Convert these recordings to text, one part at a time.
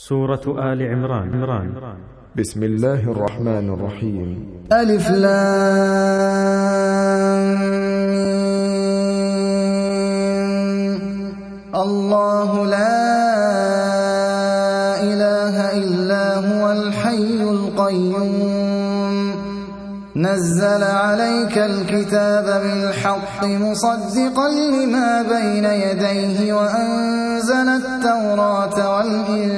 سورة آل عمران. عمران. بسم الله الرحمن الرحيم. ألف لام. الله لا إله إلا هو الحي القيوم. نزل عليك الكتاب بالحق مصدقا لما بين يديه وأنزل التوراة والإنجيل.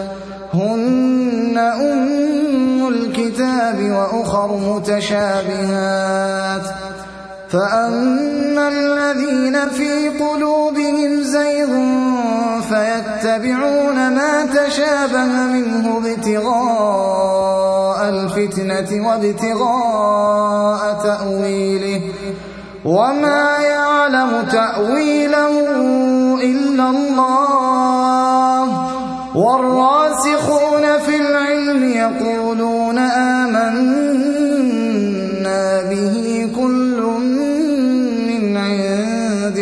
الكتاب وأخر متشابهات. فأما الذين في قلوبهم زيغ فيتبعون ما تشابه منه ابتغاء الفتنة وابتغاء تأويله. وما يعلم تأويله إلا الله. والراسخون في العلم يقولون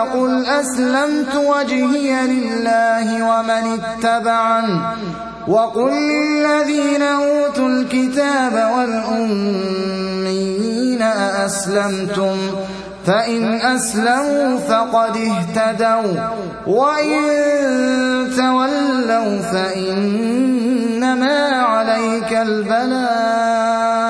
فقل أسلمت وجهي لله ومن اتبعن وقل للذين أوتوا الكتاب والأميين أأسلمتم؟ فإن أسلموا فقد اهتدوا وإن تولوا فإنما عليك البلاغ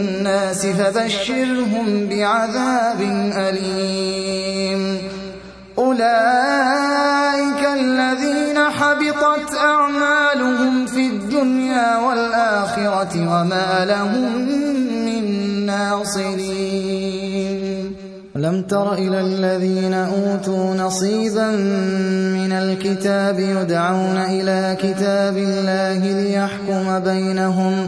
فبشرهم بعذاب أليم. أولئك الذين حبطت أعمالهم في الدنيا والآخرة وما لهم من ناصرين. لم تر إلى الذين أوتوا نصيبا من الكتاب يدعون إلى كتاب الله ليحكم بينهم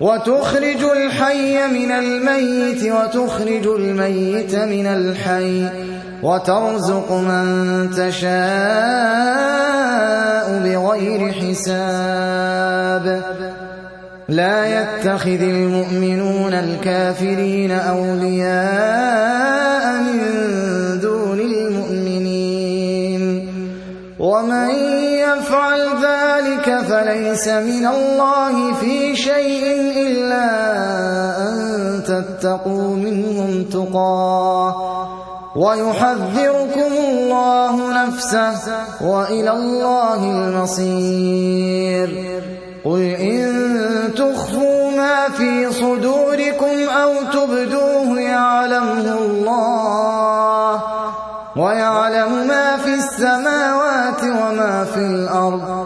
وتخرج الحي من الميت وتخرج الميت من الحي وترزق من تشاء بغير حساب. لا يتخذ المؤمنون الكافرين أولياء من دون المؤمنين. ومن يفعل ذلك فليس من الله في شيء إلا أن تتقوا منهم تقاه ويحذركم الله نفسه وإلى الله المصير. قل إن تخفوا ما في صدوركم أو تبدوه يعلمه الله ويعلم ما في السماوات وما في الأرض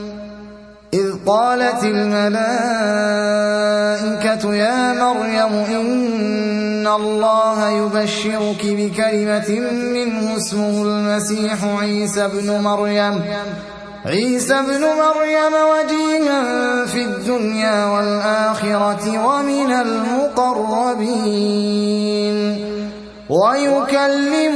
قالت الملائكة يا مريم إن الله يبشرك بكلمة منه اسمه المسيح عيسى بن مريم. عيسى ابن مريم وجيها في الدنيا والآخرة ومن المقربين. ويكلم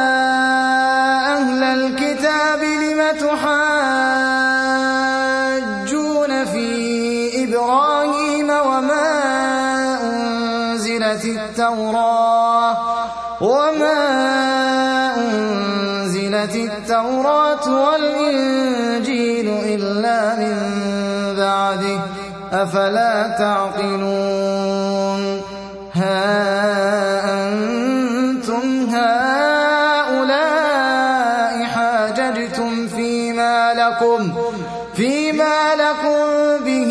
التوراة وما أنزلت التوراة والإنجيل إلا من بعده أفلا تعقلون؟ ها أنتم هؤلاء حاججتم فيما لكم فيما لكم به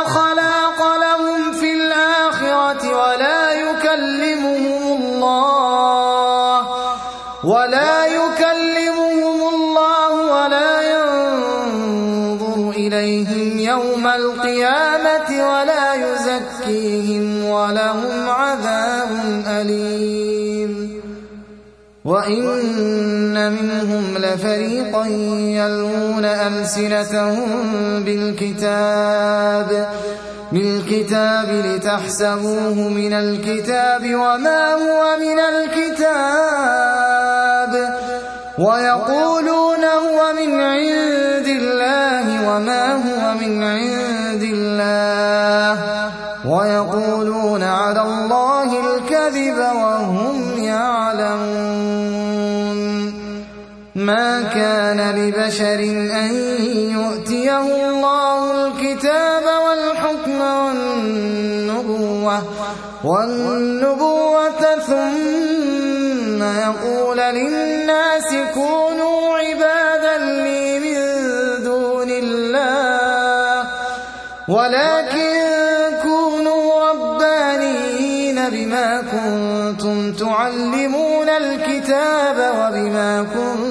ولهم عذاب أليم. وإن منهم لفريقا يلوون ألسنتهم بالكتاب بالكتاب لتحسبوه من الكتاب وما هو من الكتاب. ويقولون هو من عند الله وما هو من عند الله. كان لبشر أن يؤتيه الله الكتاب والحكم والنبوة والنبوة ثم يقول للناس كونوا عبادا لي من دون الله ولكن كونوا ربانيين بما كنتم تعلمون الكتاب وبما كنتم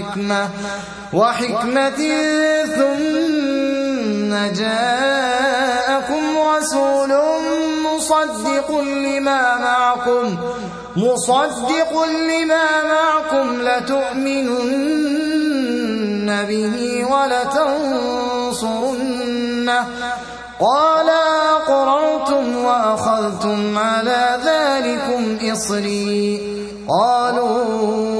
وحكمة وحكمة ثم جاءكم رسول مصدق لما معكم مصدق لما معكم لتؤمنن به ولتنصرنه. قال أقررتم وأخذتم على ذلكم إصري. قالوا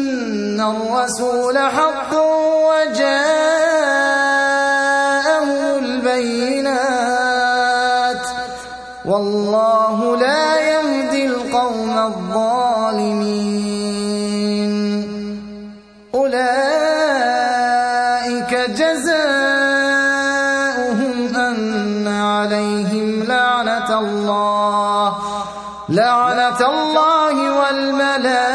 الرسول حق وجاءهم البينات والله لا يهدي القوم الظالمين أولئك جزاؤهم أن عليهم لعنة الله لعنة الله والملائكة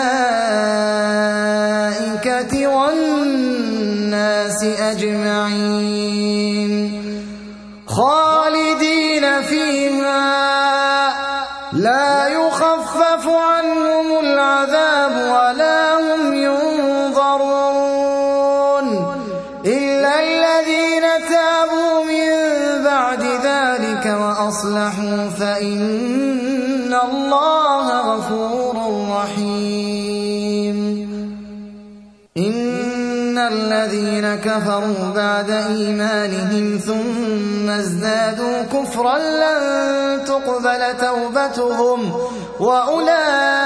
وأصلحوا فإن الله غفور رحيم. إن الذين كفروا بعد إيمانهم ثم ازدادوا كفرا لن تقبل توبتهم. وأولئك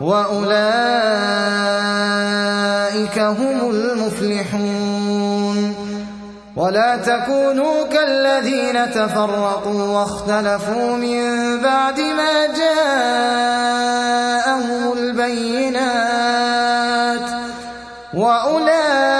وأولئك هم المفلحون. ولا تكونوا كالذين تفرقوا واختلفوا من بعد ما جاءهم البينات. وأولئك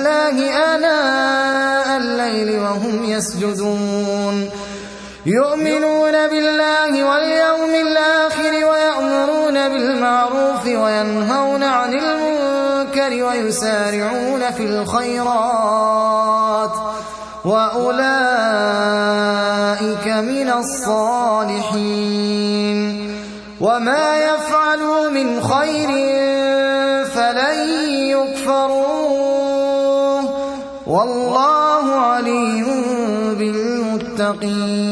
بالمعروف وينهون عن المنكر ويسارعون في الخيرات وأولئك من الصالحين وما يفعلوا من خير فلن يكفروه والله عليم بالمتقين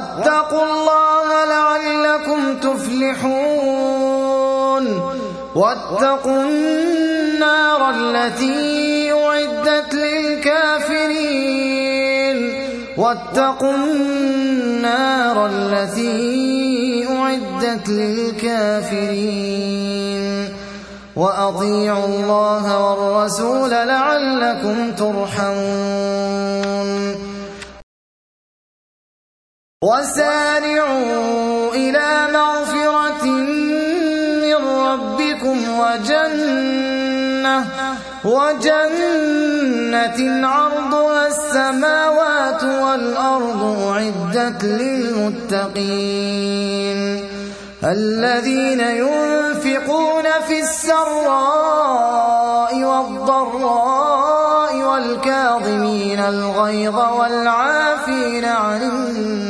واتقوا الله لعلكم تفلحون. واتقوا النار التي أعدت للكافرين. واتقوا النار التي أعدت للكافرين. وأطيعوا الله والرسول لعلكم ترحمون. وسارعوا إلى مغفرة من ربكم وجنة وجنة عرضها السماوات والأرض أعدت للمتقين. الذين ينفقون في السراء والضراء والكاظمين الغيظ والعافين عن الناس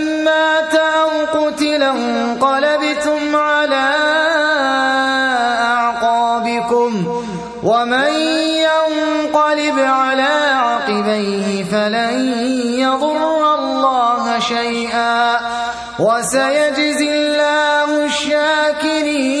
انقلبتم على أعقابكم ومن ينقلب على عقبيه فلن يضر الله شيئا وسيجزي الله الشاكرين.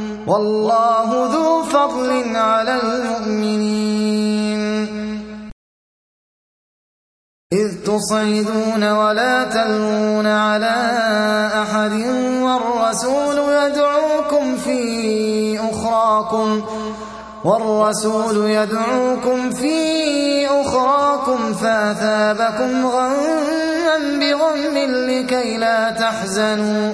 والله ذو فضل على المؤمنين. إذ تصعدون ولا تلوون على أحد والرسول يدعوكم في أخراكم والرسول يدعوكم في أخراكم فأثابكم غما بغم لكي لا تحزنوا.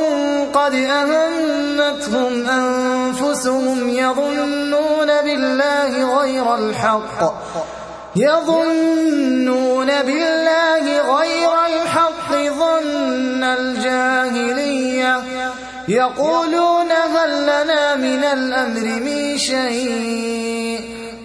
قد أهمتهم أنفسهم يظنون بالله غير الحق. يظنون بالله غير الحق ظن الجاهلية. يقولون هل لنا من الأمر من شيء؟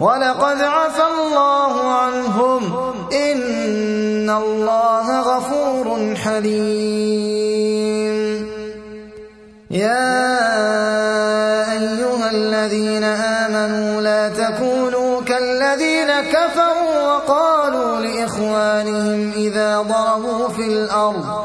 ولقد عفى الله عنهم. إن الله غفور حليم. يا أيها الذين آمنوا لا تكونوا الذين كفروا وقالوا لإخوانهم إذا ضربوا في الأرض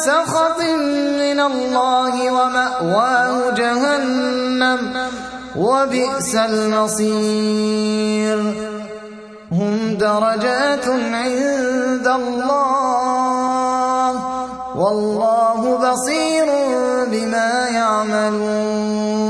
بسخط من الله ومأواه جهنم وبئس المصير. هم درجات عند الله. والله بصير بما يعملون.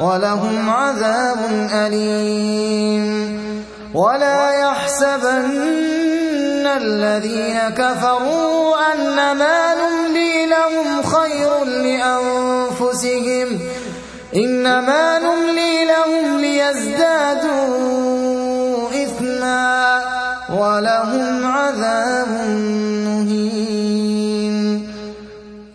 ولهم عذاب أليم. ولا يحسبن الذين كفروا أنما نملي لهم خير لأنفسهم. إنما نملي لهم ليزدادوا إثما ولهم عذاب مهين.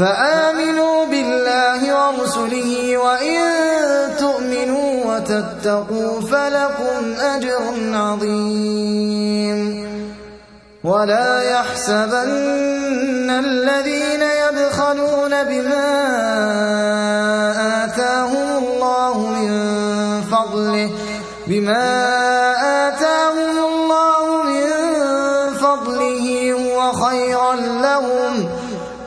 فآمنوا بالله ورسله وإن تؤمنوا وتتقوا فلكم أجر عظيم. ولا يحسبن الذين يبخلون بما آتاهم الله من فضله بما آتاهم الله من فضله هو خيرا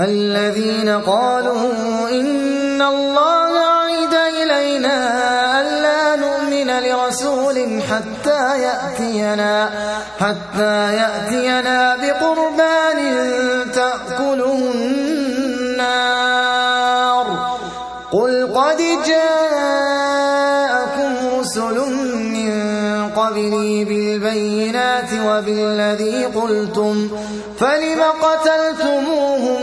الذين قالوا إن الله عيد إلينا ألا نؤمن لرسول حتى يأتينا حتى يأتينا بقربان تأكله النار. قل قد جاءكم رسل من قبلي بالبينات وبالذي قلتم فلم قتلتموهم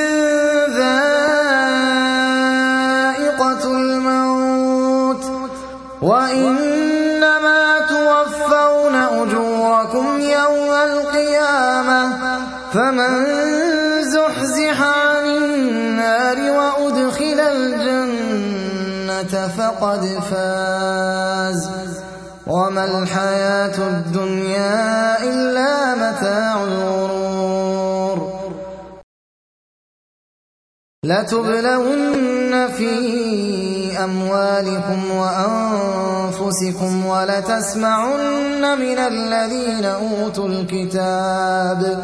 فقد فاز وما الحياة الدنيا إلا متاع الغرور. لتبلون في أموالكم وأنفسكم ولتسمعن من الذين أوتوا الكتاب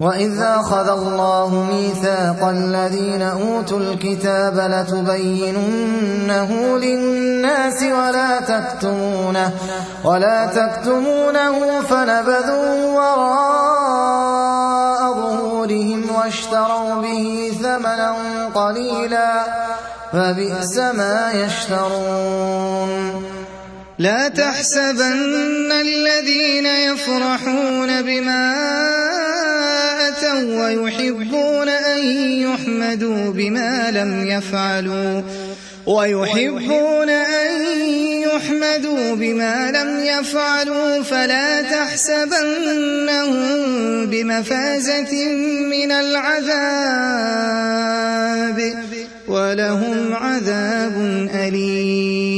وإذ أخذ الله ميثاق الذين أوتوا الكتاب لتبيننه للناس ولا تكتمونه ولا تكتمونه فنبذوا وراء ظهورهم واشتروا به ثمنا قليلا فبئس ما يشترون لا تحسبن الذين يفرحون بما أتوا ويحبون أن يحمدوا بما لم يفعلوا ويحبون أن يحمدوا بما لم يفعلوا فلا تحسبنهم بمفازة من العذاب ولهم عذاب أليم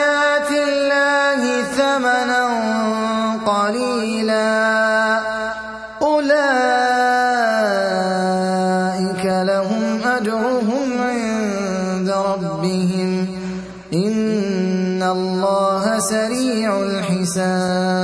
سريع